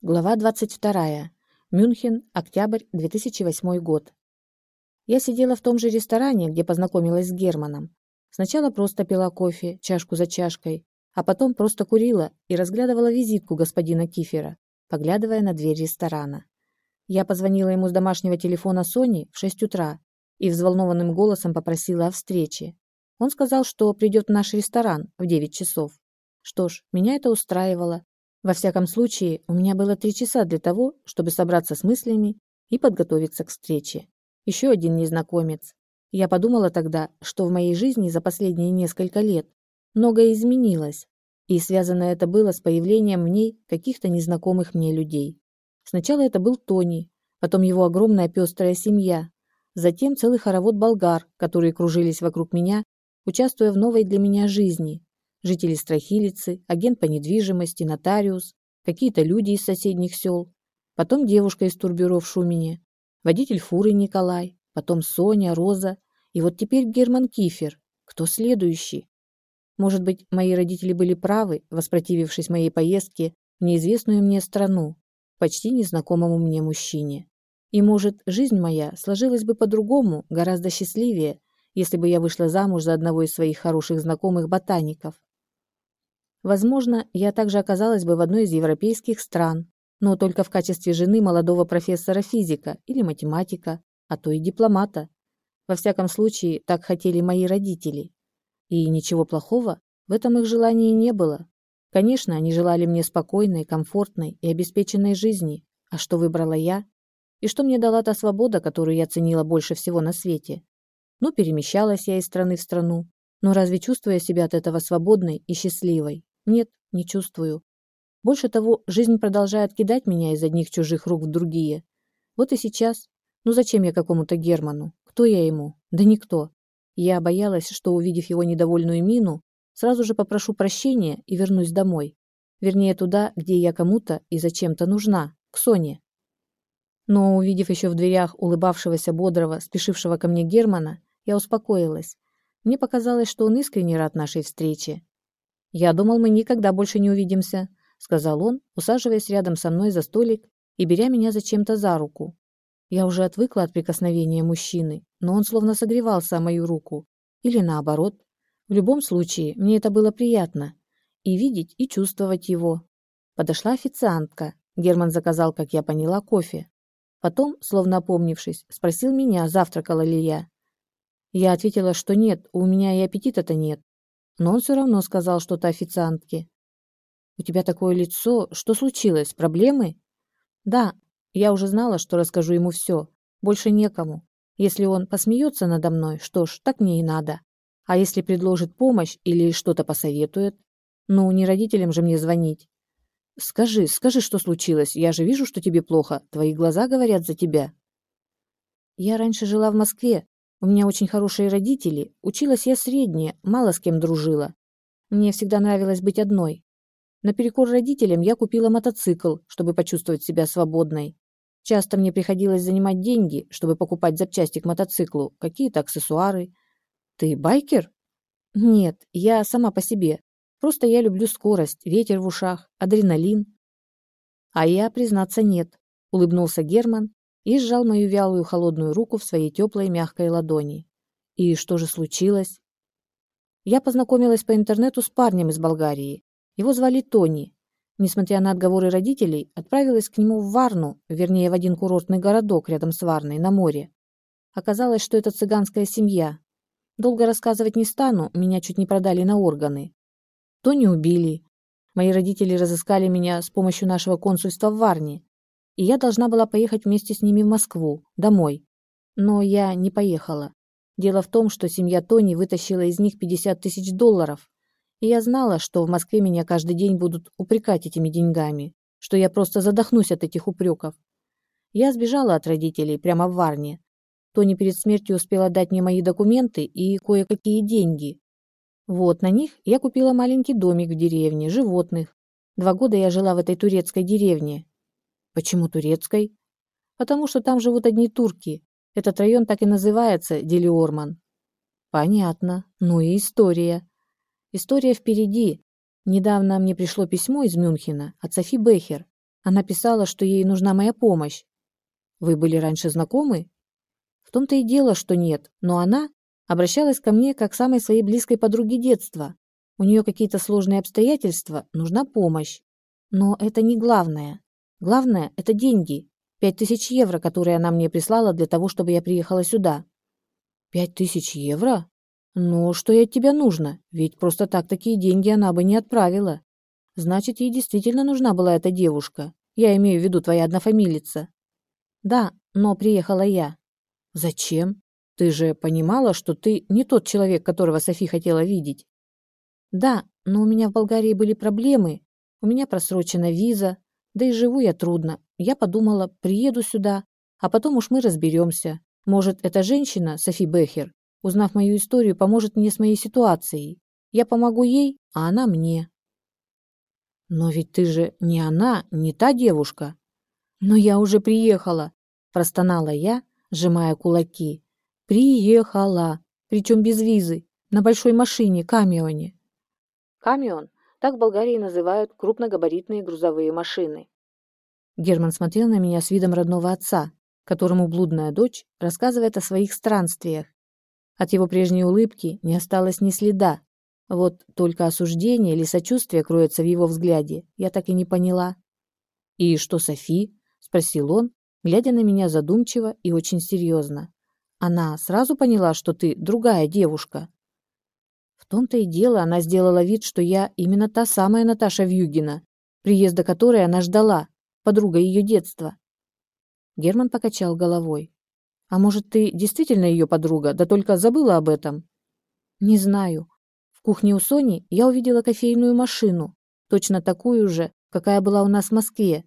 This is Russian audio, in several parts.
Глава 22. Мюнхен, октябрь 2008 год. Я сидела в том же ресторане, где познакомилась с Германом. Сначала просто пила кофе, чашку за чашкой, а потом просто курила и разглядывала визитку господина Кифера, поглядывая на дверь ресторана. Я позвонила ему с домашнего телефона Сони в 6 утра и взволнованным голосом попросила о встрече. Он сказал, что придет в наш ресторан в 9 часов. Что ж, меня это устраивало, во всяком случае, у меня было три часа для того, чтобы собраться с мыслями и подготовиться к встрече. Еще один незнакомец. Я подумала тогда, что в моей жизни за последние несколько лет многое изменилось, и связано это было с появлением в ней каких-то незнакомых мне людей. Сначала это был Тони, потом его огромная пестрая семья, затем целый хоровод болгар, которые кружились вокруг меня, участвуя в новой для меня жизни, жители Страхилицы, агент по недвижимости, нотариус, какие-то люди из соседних сел, потом девушка из турбюро в Шумине, водитель фуры Николай, потом Соня, Роза, и вот теперь Герман Кифер. Кто следующий? Может быть, мои родители были правы, воспротивившись моей поездке в неизвестную мне страну, почти незнакомому мне мужчине. И, может, жизнь моя сложилась бы по-другому, гораздо счастливее, если бы я вышла замуж за одного из своих хороших знакомых ботаников. Возможно, я также оказалась бы в одной из европейских стран, но только в качестве жены молодого профессора физика или математика, а то и дипломата. Во всяком случае, так хотели мои родители. И ничего плохого в этом их желании не было. Конечно, они желали мне спокойной, комфортной и обеспеченной жизни. А что выбрала я? И что мне дала та свобода, которую я ценила больше всего на свете? Ну, перемещалась я из страны в страну. Но разве чувствую себя от этого свободной и счастливой? Нет, не чувствую. Больше того, жизнь продолжает кидать меня из одних чужих рук в другие. Вот и сейчас. Ну зачем я какому-то Герману? Кто я ему? Да никто. Я боялась, что, увидев его недовольную мину, сразу же попрошу прощения и вернусь домой. Вернее, туда, где я кому-то и зачем-то нужна, к Соне. Но, увидев еще в дверях улыбавшегося бодрого, спешившего ко мне Германа, я успокоилась. Мне показалось, что он искренне рад нашей встрече. «Я думал, мы никогда больше не увидимся», — сказал он, усаживаясь рядом со мной за столик и беря меня зачем-то за руку. Я уже отвыкла от прикосновения мужчины, но он словно согревался о мою руку. Или наоборот. В любом случае, мне это было приятно. И видеть, и чувствовать его. Подошла официантка. Герман заказал, как я поняла, кофе. Потом, словно опомнившись, спросил меня, завтракала ли я. Я ответила, что нет, у меня и аппетита-то нет но он все равно сказал что-то официантке. «У тебя такое лицо. Что случилось? Проблемы?» «Да, я уже знала, что расскажу ему все. Больше некому. Если он посмеется надо мной, что ж, так мне и надо. А если предложит помощь или что-то посоветует? Ну, не родителям же мне звонить. Скажи, скажи, что случилось. Я же вижу, что тебе плохо. Твои глаза говорят за тебя. Я раньше жила в Москве, у меня очень хорошие родители, училась я средняя, мало с кем дружила. Мне всегда нравилось быть одной. Наперекор родителям я купила мотоцикл, чтобы почувствовать себя свободной. Часто мне приходилось занимать деньги, чтобы покупать запчасти к мотоциклу, какие-то аксессуары. Ты байкер? Нет, я сама по себе. Просто я люблю скорость, ветер в ушах, адреналин. А я, признаться, нет, улыбнулся Герман и сжал мою вялую холодную руку в своей теплой мягкой ладони. И что же случилось? Я познакомилась по интернету с парнем из Болгарии. Его звали Тони. Несмотря на отговоры родителей, отправилась к нему в Варну, вернее, в один курортный городок рядом с Варной, на море. Оказалось, что это цыганская семья. Долго рассказывать не стану, меня чуть не продали на органы. Тони убили. Мои родители разыскали меня с помощью нашего консульства в Варне и я должна была поехать вместе с ними в Москву, домой. Но я не поехала. Дело в том, что семья Тони вытащила из них 50 тысяч долларов, и я знала, что в Москве меня каждый день будут упрекать этими деньгами, что я просто задохнусь от этих упреков. Я сбежала от родителей прямо в Варне. Тони перед смертью успела дать мне мои документы и кое-какие деньги. Вот на них я купила маленький домик в деревне, животных. Два года я жила в этой турецкой деревне, Почему турецкой? Потому что там живут одни турки. Этот район так и называется Делиорман. Понятно. Ну и история. История впереди. Недавно мне пришло письмо из Мюнхена от Софи Бехер. Она писала, что ей нужна моя помощь. Вы были раньше знакомы? В том-то и дело, что нет, но она обращалась ко мне как к самой своей близкой подруге детства. У нее какие-то сложные обстоятельства, нужна помощь. Но это не главное. Главное – это деньги. Пять тысяч евро, которые она мне прислала для того, чтобы я приехала сюда. Пять тысяч евро? Ну, что ей от тебя нужно? Ведь просто так такие деньги она бы не отправила. Значит, ей действительно нужна была эта девушка. Я имею в виду твоя однофамилица. Да, но приехала я. Зачем? Ты же понимала, что ты не тот человек, которого Софи хотела видеть. Да, но у меня в Болгарии были проблемы. У меня просрочена виза, да и живу я трудно. Я подумала, приеду сюда, а потом уж мы разберемся. Может, эта женщина, Софи Бехер, узнав мою историю, поможет мне с моей ситуацией. Я помогу ей, а она мне. Но ведь ты же не она, не та девушка. Но я уже приехала, простонала я, сжимая кулаки. Приехала, причем без визы, на большой машине, камионе. Камион так в Болгарии называют крупногабаритные грузовые машины. Герман смотрел на меня с видом родного отца, которому блудная дочь рассказывает о своих странствиях. От его прежней улыбки не осталось ни следа. Вот только осуждение или сочувствие кроется в его взгляде, я так и не поняла. «И что, Софи?» – спросил он, глядя на меня задумчиво и очень серьезно. «Она сразу поняла, что ты другая девушка?» Том-то и дело она сделала вид, что я именно та самая Наташа Вьюгина, приезда которой она ждала, подруга ее детства. Герман покачал головой. «А может, ты действительно ее подруга, да только забыла об этом?» «Не знаю. В кухне у Сони я увидела кофейную машину, точно такую же, какая была у нас в Москве.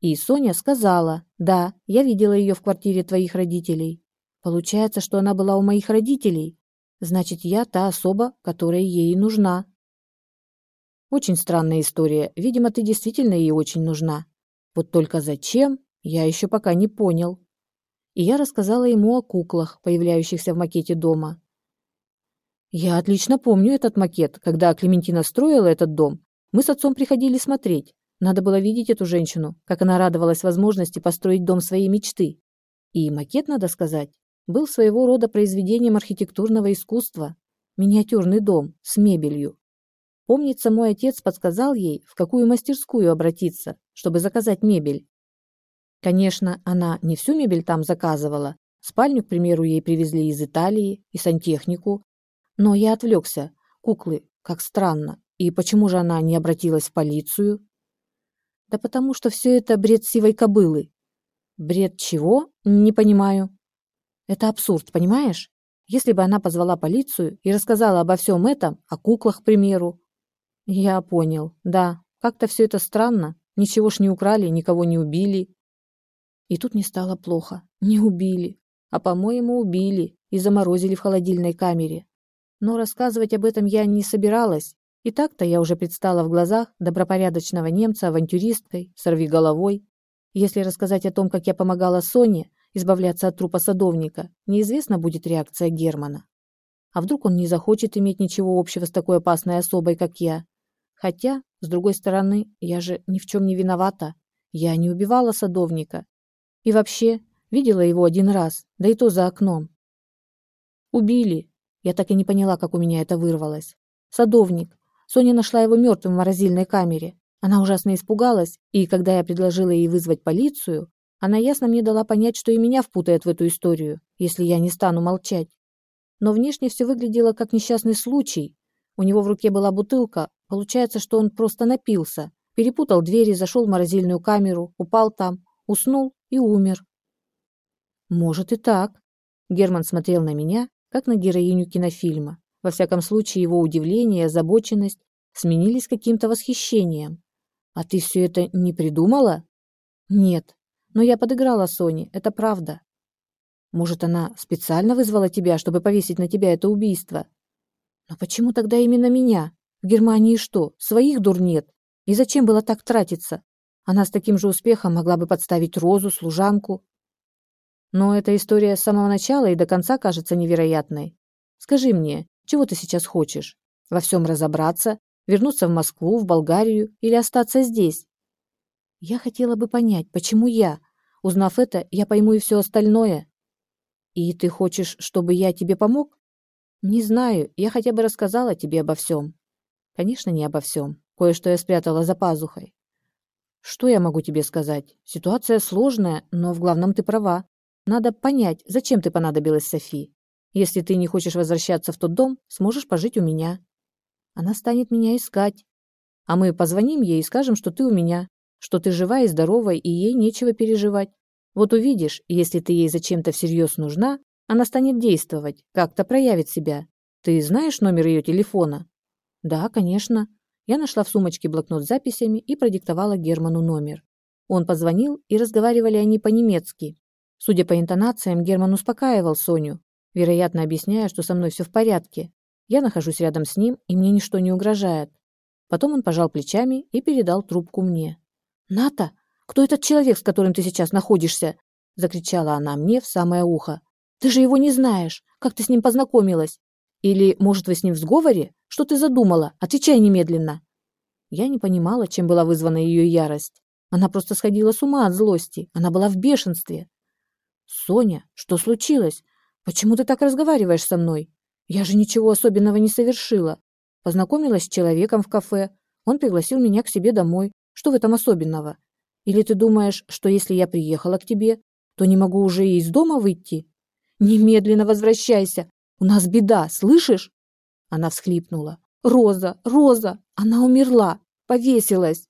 И Соня сказала, да, я видела ее в квартире твоих родителей. Получается, что она была у моих родителей. Значит, я та особа, которая ей нужна». «Очень странная история. Видимо, ты действительно ей очень нужна. Вот только зачем, я еще пока не понял. И я рассказала ему о куклах, появляющихся в макете дома. Я отлично помню этот макет. Когда Клементина строила этот дом, мы с отцом приходили смотреть. Надо было видеть эту женщину, как она радовалась возможности построить дом своей мечты. И макет, надо сказать, был своего рода произведением архитектурного искусства. Миниатюрный дом с мебелью. Помнится, мой отец подсказал ей, в какую мастерскую обратиться, чтобы заказать мебель. Конечно, она не всю мебель там заказывала. Спальню, к примеру, ей привезли из Италии и сантехнику. Но я отвлекся. Куклы, как странно. И почему же она не обратилась в полицию? Да потому что все это бред сивой кобылы. Бред чего? Не понимаю. Это абсурд, понимаешь? Если бы она позвала полицию и рассказала обо всем этом, о куклах, к примеру. Я понял. Да, как-то все это странно. Ничего ж не украли, никого не убили. И тут не стало плохо. Не убили. А, по-моему, убили и заморозили в холодильной камере. Но рассказывать об этом я не собиралась. И так-то я уже предстала в глазах добропорядочного немца авантюристкой, сорвиголовой. Если рассказать о том, как я помогала Соне избавляться от трупа садовника, неизвестно будет реакция Германа. А вдруг он не захочет иметь ничего общего с такой опасной особой, как я? Хотя, с другой стороны, я же ни в чем не виновата. Я не убивала садовника и вообще, видела его один раз, да и то за окном. Убили. Я так и не поняла, как у меня это вырвалось. Садовник. Соня нашла его мертвым в морозильной камере. Она ужасно испугалась, и когда я предложила ей вызвать полицию, она ясно мне дала понять, что и меня впутает в эту историю, если я не стану молчать. Но внешне все выглядело как несчастный случай. У него в руке была бутылка, получается, что он просто напился, перепутал двери, зашел в морозильную камеру, упал там, уснул и умер. Может и так. Герман смотрел на меня, как на героиню кинофильма. Во всяком случае, его удивление и озабоченность сменились каким-то восхищением. А ты все это не придумала? Нет, но я подыграла Соне, это правда. Может, она специально вызвала тебя, чтобы повесить на тебя это убийство? Но почему тогда именно меня? В Германии что, своих дур нет? И зачем было так тратиться? Она с таким же успехом могла бы подставить Розу, служанку. Но эта история с самого начала и до конца кажется невероятной. Скажи мне, чего ты сейчас хочешь? Во всем разобраться, вернуться в Москву, в Болгарию или остаться здесь? Я хотела бы понять, почему я? Узнав это, я пойму и все остальное. И ты хочешь, чтобы я тебе помог? Не знаю, я хотя бы рассказала тебе обо всем. Конечно, не обо всем. Кое-что я спрятала за пазухой. Что я могу тебе сказать? Ситуация сложная, но в главном ты права. Надо понять, зачем ты понадобилась Софи. Если ты не хочешь возвращаться в тот дом, сможешь пожить у меня. Она станет меня искать. А мы позвоним ей и скажем, что ты у меня, что ты жива и здорова, и ей нечего переживать. Вот увидишь, если ты ей зачем-то всерьез нужна, она станет действовать, как-то проявит себя. Ты знаешь номер ее телефона? Да, конечно. Я нашла в сумочке блокнот с записями и продиктовала Герману номер. Он позвонил, и разговаривали они по-немецки. Судя по интонациям, Герман успокаивал Соню, вероятно, объясняя, что со мной все в порядке. Я нахожусь рядом с ним, и мне ничто не угрожает. Потом он пожал плечами и передал трубку мне. «Ната, кто этот человек, с которым ты сейчас находишься?» закричала она мне в самое ухо. «Ты же его не знаешь. Как ты с ним познакомилась? Или, может, вы с ним в сговоре? Что ты задумала? Отвечай немедленно!» Я не понимала, чем была вызвана ее ярость. Она просто сходила с ума от злости. Она была в бешенстве. «Соня, что случилось? Почему ты так разговариваешь со мной? Я же ничего особенного не совершила. Познакомилась с человеком в кафе. Он пригласил меня к себе домой. Что в этом особенного? Или ты думаешь, что если я приехала к тебе, то не могу уже и из дома выйти? Немедленно возвращайся. У нас беда, слышишь? Она всхлипнула. Роза, Роза, она умерла, повесилась.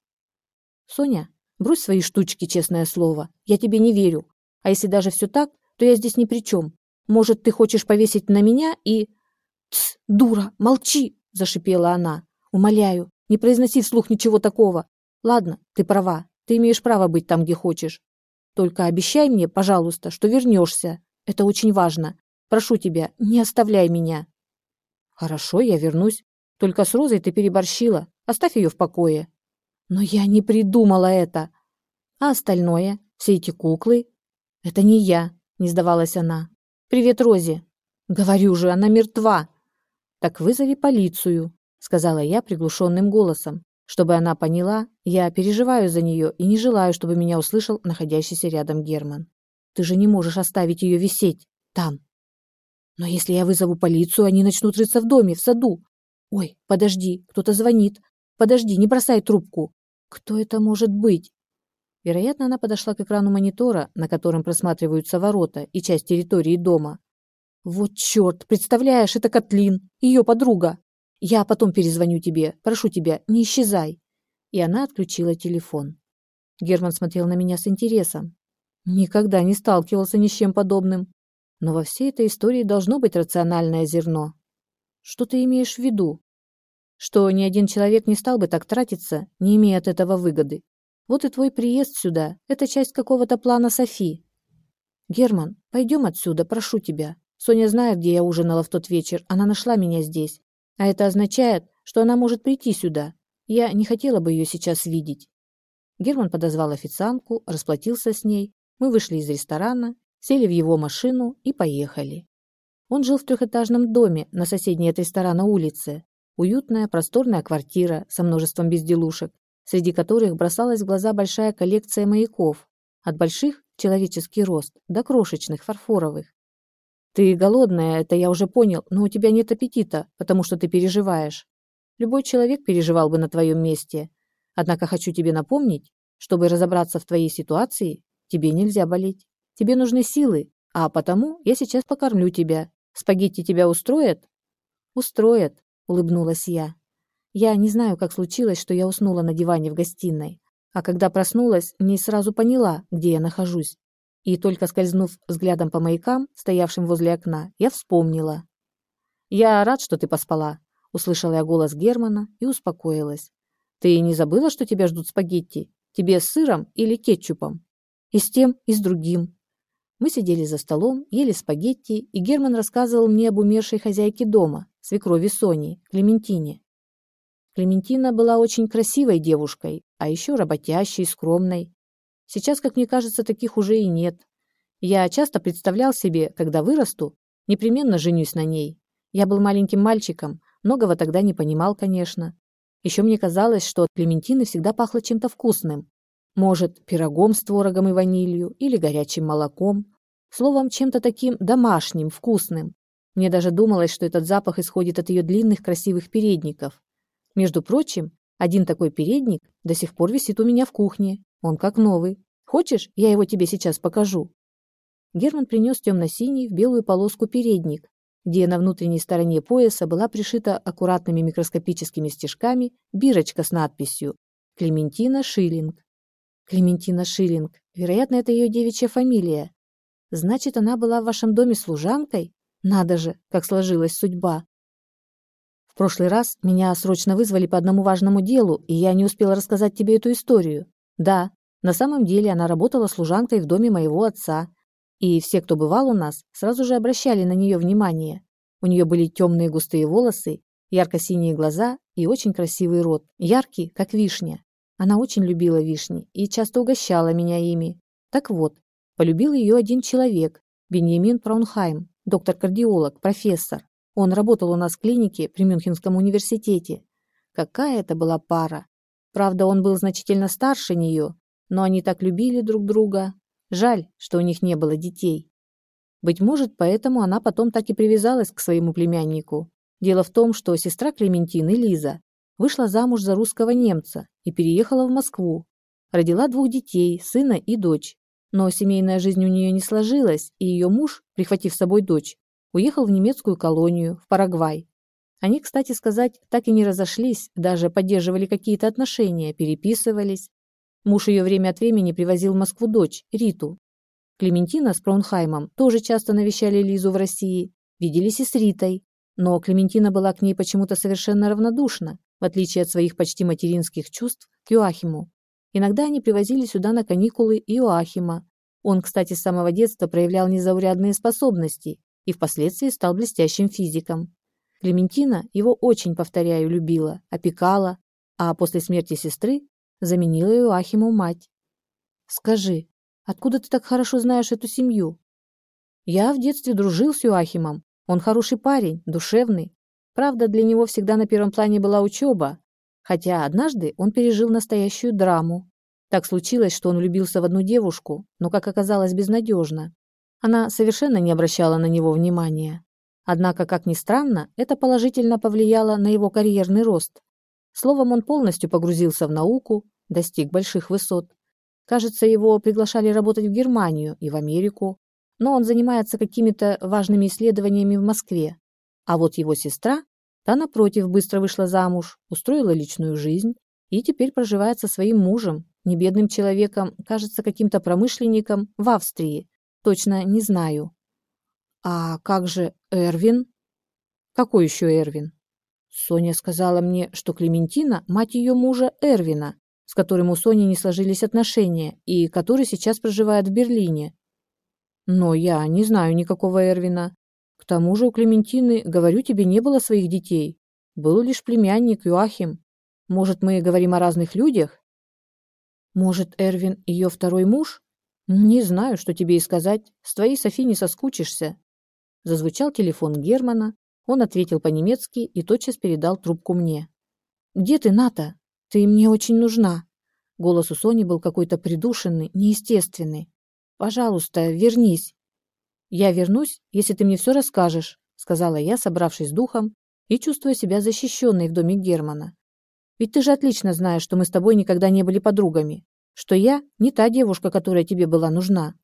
Соня, брось свои штучки, честное слово. Я тебе не верю. А если даже все так, то я здесь ни при чем. Может, ты хочешь повесить на меня и... «Тсс, дура, молчи!» – зашипела она. «Умоляю, не произноси вслух ничего такого. Ладно, ты права, ты имеешь право быть там, где хочешь. Только обещай мне, пожалуйста, что вернешься. Это очень важно. Прошу тебя, не оставляй меня». «Хорошо, я вернусь. Только с Розой ты переборщила. Оставь ее в покое». «Но я не придумала это. А остальное? Все эти куклы?» «Это не я», — не сдавалась она. «Привет, Рози». «Говорю же, она мертва». «Так вызови полицию», — сказала я приглушенным голосом, чтобы она поняла, я переживаю за нее и не желаю, чтобы меня услышал находящийся рядом Герман. «Ты же не можешь оставить ее висеть там». «Но если я вызову полицию, они начнут рыться в доме, в саду». «Ой, подожди, кто-то звонит. Подожди, не бросай трубку. Кто это может быть?» Вероятно, она подошла к экрану монитора, на котором просматриваются ворота и часть территории дома. Вот черт, представляешь, это Котлин, ее подруга. Я потом перезвоню тебе. Прошу тебя, не исчезай. И она отключила телефон. Герман смотрел на меня с интересом. Никогда не сталкивался ни с чем подобным. Но во всей этой истории должно быть рациональное зерно. Что ты имеешь в виду? Что ни один человек не стал бы так тратиться, не имея от этого выгоды. Вот и твой приезд сюда – это часть какого-то плана Софи. Герман, пойдем отсюда, прошу тебя. Соня знает, где я ужинала в тот вечер. Она нашла меня здесь. А это означает, что она может прийти сюда. Я не хотела бы ее сейчас видеть. Герман подозвал официантку, расплатился с ней. Мы вышли из ресторана, сели в его машину и поехали. Он жил в трехэтажном доме на соседней от ресторана улице. Уютная, просторная квартира со множеством безделушек, среди которых бросалась в глаза большая коллекция маяков, от больших – человеческий рост, до крошечных, фарфоровых. Ты голодная, это я уже понял, но у тебя нет аппетита, потому что ты переживаешь. Любой человек переживал бы на твоем месте. Однако хочу тебе напомнить, чтобы разобраться в твоей ситуации, тебе нельзя болеть. Тебе нужны силы, а потому я сейчас покормлю тебя. Спагетти тебя устроят? Устроят, улыбнулась я. Я не знаю, как случилось, что я уснула на диване в гостиной, а когда проснулась, не сразу поняла, где я нахожусь. И только скользнув взглядом по маякам, стоявшим возле окна, я вспомнила. «Я рад, что ты поспала», — услышала я голос Германа и успокоилась. «Ты не забыла, что тебя ждут спагетти? Тебе с сыром или кетчупом?» «И с тем, и с другим». Мы сидели за столом, ели спагетти, и Герман рассказывал мне об умершей хозяйке дома, свекрови Сони, Клементине. Клементина была очень красивой девушкой, а еще работящей, скромной. Сейчас, как мне кажется, таких уже и нет. Я часто представлял себе, когда вырасту, непременно женюсь на ней. Я был маленьким мальчиком, многого тогда не понимал, конечно. Еще мне казалось, что от Клементины всегда пахло чем-то вкусным. Может, пирогом с творогом и ванилью или горячим молоком. Словом, чем-то таким домашним, вкусным. Мне даже думалось, что этот запах исходит от ее длинных красивых передников. Между прочим, один такой передник до сих пор висит у меня в кухне. Он как новый. Хочешь, я его тебе сейчас покажу?» Герман принес темно-синий в белую полоску передник, где на внутренней стороне пояса была пришита аккуратными микроскопическими стежками бирочка с надписью «Клементина Шиллинг». Клементина Шиллинг. Вероятно, это ее девичья фамилия. Значит, она была в вашем доме служанкой? Надо же, как сложилась судьба. В прошлый раз меня срочно вызвали по одному важному делу, и я не успела рассказать тебе эту историю. Да, на самом деле она работала служанкой в доме моего отца, и все, кто бывал у нас, сразу же обращали на нее внимание. У нее были темные густые волосы, ярко-синие глаза и очень красивый рот, яркий, как вишня. Она очень любила вишни и часто угощала меня ими. Так вот, полюбил ее один человек, Беньямин Праунхайм, доктор-кардиолог, профессор. Он работал у нас в клинике при Мюнхенском университете. Какая это была пара. Правда, он был значительно старше нее, но они так любили друг друга. Жаль, что у них не было детей. Быть может, поэтому она потом так и привязалась к своему племяннику. Дело в том, что сестра Клементины, Лиза, вышла замуж за русского немца и переехала в Москву. Родила двух детей, сына и дочь. Но семейная жизнь у нее не сложилась, и ее муж, прихватив с собой дочь, уехал в немецкую колонию, в Парагвай. Они, кстати сказать, так и не разошлись, даже поддерживали какие-то отношения, переписывались. Муж ее время от времени привозил в Москву дочь, Риту. Клементина с Праунхаймом тоже часто навещали Лизу в России, виделись и с Ритой. Но Клементина была к ней почему-то совершенно равнодушна, в отличие от своих почти материнских чувств к Юахиму. Иногда они привозили сюда на каникулы Иоахима. Он, кстати, с самого детства проявлял незаурядные способности и впоследствии стал блестящим физиком. Клементина его очень, повторяю, любила, опекала, а после смерти сестры заменила Иоахиму мать. «Скажи, откуда ты так хорошо знаешь эту семью?» «Я в детстве дружил с Иоахимом. Он хороший парень, душевный. Правда, для него всегда на первом плане была учеба, Хотя однажды он пережил настоящую драму. Так случилось, что он влюбился в одну девушку, но, как оказалось, безнадежно. Она совершенно не обращала на него внимания. Однако, как ни странно, это положительно повлияло на его карьерный рост. Словом, он полностью погрузился в науку, достиг больших высот. Кажется, его приглашали работать в Германию и в Америку, но он занимается какими-то важными исследованиями в Москве. А вот его сестра Та, напротив, быстро вышла замуж, устроила личную жизнь и теперь проживает со своим мужем, небедным человеком, кажется, каким-то промышленником в Австрии. Точно не знаю. А как же Эрвин? Какой еще Эрвин? Соня сказала мне, что Клементина – мать ее мужа Эрвина, с которым у Сони не сложились отношения и который сейчас проживает в Берлине. Но я не знаю никакого Эрвина. К тому же у Клементины, говорю тебе, не было своих детей. Был лишь племянник Юахим. Может, мы говорим о разных людях? Может, Эрвин ее второй муж? Не знаю, что тебе и сказать. С твоей Софи не соскучишься. Зазвучал телефон Германа. Он ответил по-немецки и тотчас передал трубку мне. «Где ты, Ната? Ты мне очень нужна». Голос у Сони был какой-то придушенный, неестественный. «Пожалуйста, вернись. «Я вернусь, если ты мне все расскажешь», сказала я, собравшись духом и чувствуя себя защищенной в доме Германа. «Ведь ты же отлично знаешь, что мы с тобой никогда не были подругами, что я не та девушка, которая тебе была нужна».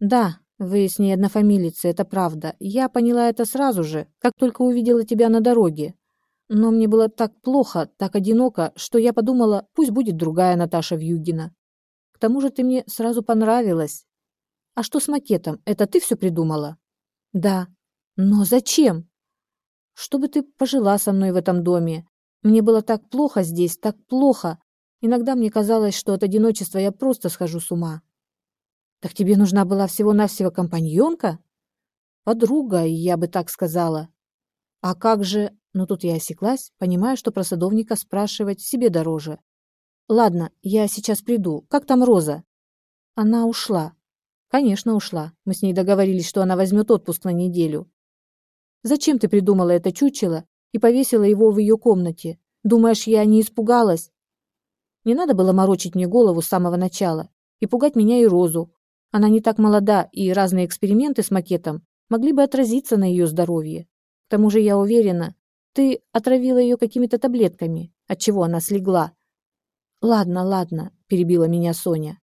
«Да, вы с ней однофамилицы, это правда. Я поняла это сразу же, как только увидела тебя на дороге. Но мне было так плохо, так одиноко, что я подумала, пусть будет другая Наташа Вьюгина. К тому же ты мне сразу понравилась, а что с макетом? Это ты все придумала? Да. Но зачем? Чтобы ты пожила со мной в этом доме. Мне было так плохо здесь, так плохо. Иногда мне казалось, что от одиночества я просто схожу с ума. Так тебе нужна была всего-навсего компаньонка? Подруга, я бы так сказала. А как же... Но ну, тут я осеклась, понимая, что про садовника спрашивать себе дороже. Ладно, я сейчас приду. Как там Роза? Она ушла. Конечно, ушла. Мы с ней договорились, что она возьмет отпуск на неделю. Зачем ты придумала это чучело и повесила его в ее комнате? Думаешь, я не испугалась? Не надо было морочить мне голову с самого начала и пугать меня и Розу. Она не так молода, и разные эксперименты с макетом могли бы отразиться на ее здоровье. К тому же я уверена, ты отравила ее какими-то таблетками, от чего она слегла. Ладно, ладно, перебила меня Соня.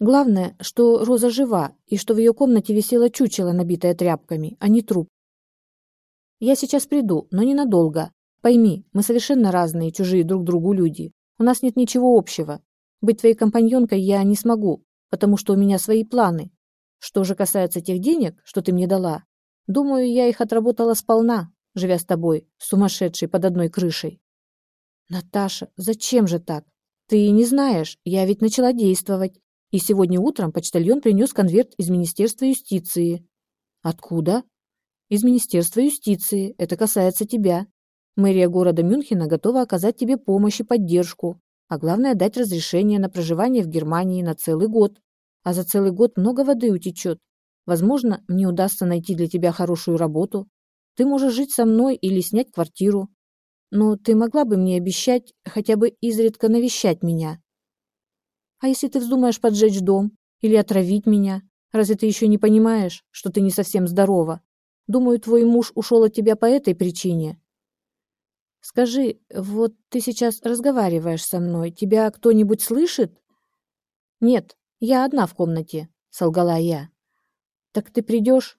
Главное, что Роза жива и что в ее комнате висело чучело, набитое тряпками, а не труп. Я сейчас приду, но ненадолго. Пойми, мы совершенно разные, чужие друг другу люди. У нас нет ничего общего. Быть твоей компаньонкой я не смогу, потому что у меня свои планы. Что же касается тех денег, что ты мне дала, думаю, я их отработала сполна, живя с тобой, сумасшедшей под одной крышей. Наташа, зачем же так? Ты не знаешь, я ведь начала действовать. И сегодня утром почтальон принес конверт из Министерства юстиции. Откуда? Из Министерства юстиции. Это касается тебя. Мэрия города Мюнхена готова оказать тебе помощь и поддержку, а главное дать разрешение на проживание в Германии на целый год. А за целый год много воды утечет. Возможно, мне удастся найти для тебя хорошую работу. Ты можешь жить со мной или снять квартиру. Но ты могла бы мне обещать хотя бы изредка навещать меня. А если ты вздумаешь поджечь дом или отравить меня? Разве ты еще не понимаешь, что ты не совсем здорова? Думаю, твой муж ушел от тебя по этой причине, Скажи, вот ты сейчас разговариваешь со мной, тебя кто-нибудь слышит? Нет, я одна в комнате, солгала я. Так ты придешь?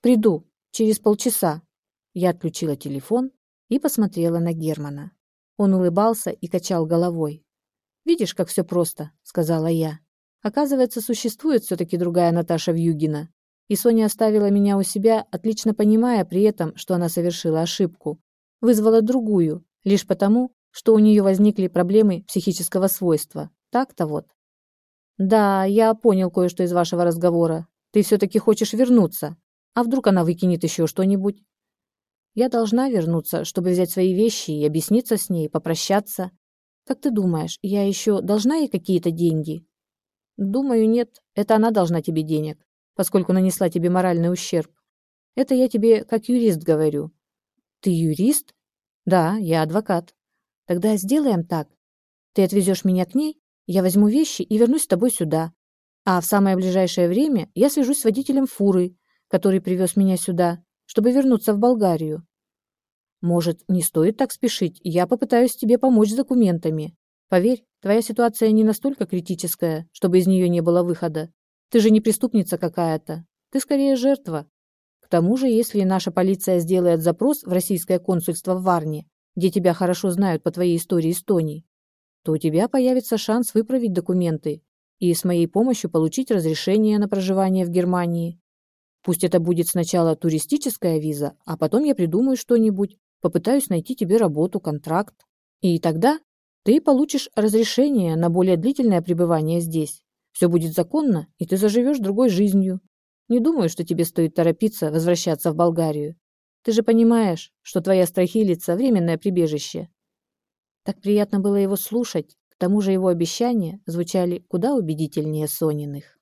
Приду, через полчаса. Я отключила телефон и посмотрела на Германа. Он улыбался и качал головой. «Видишь, как все просто», — сказала я. «Оказывается, существует все-таки другая Наташа Вьюгина. И Соня оставила меня у себя, отлично понимая при этом, что она совершила ошибку вызвала другую, лишь потому, что у нее возникли проблемы психического свойства. Так-то вот. Да, я понял кое-что из вашего разговора. Ты все-таки хочешь вернуться. А вдруг она выкинет еще что-нибудь? Я должна вернуться, чтобы взять свои вещи и объясниться с ней, попрощаться. Как ты думаешь, я еще должна ей какие-то деньги? Думаю, нет. Это она должна тебе денег, поскольку нанесла тебе моральный ущерб. Это я тебе как юрист говорю. Ты юрист? Да, я адвокат. Тогда сделаем так. Ты отвезешь меня к ней, я возьму вещи и вернусь с тобой сюда. А в самое ближайшее время я свяжусь с водителем фуры, который привез меня сюда, чтобы вернуться в Болгарию. Может, не стоит так спешить, я попытаюсь тебе помочь с документами. Поверь, твоя ситуация не настолько критическая, чтобы из нее не было выхода. Ты же не преступница какая-то. Ты скорее жертва. К тому же, если наша полиция сделает запрос в российское консульство в Варне, где тебя хорошо знают по твоей истории с Тони, то у тебя появится шанс выправить документы и с моей помощью получить разрешение на проживание в Германии. Пусть это будет сначала туристическая виза, а потом я придумаю что-нибудь, попытаюсь найти тебе работу, контракт. И тогда ты получишь разрешение на более длительное пребывание здесь. Все будет законно, и ты заживешь другой жизнью, не думаю, что тебе стоит торопиться возвращаться в Болгарию. Ты же понимаешь, что твоя страхилица – временное прибежище». Так приятно было его слушать, к тому же его обещания звучали куда убедительнее Сониных.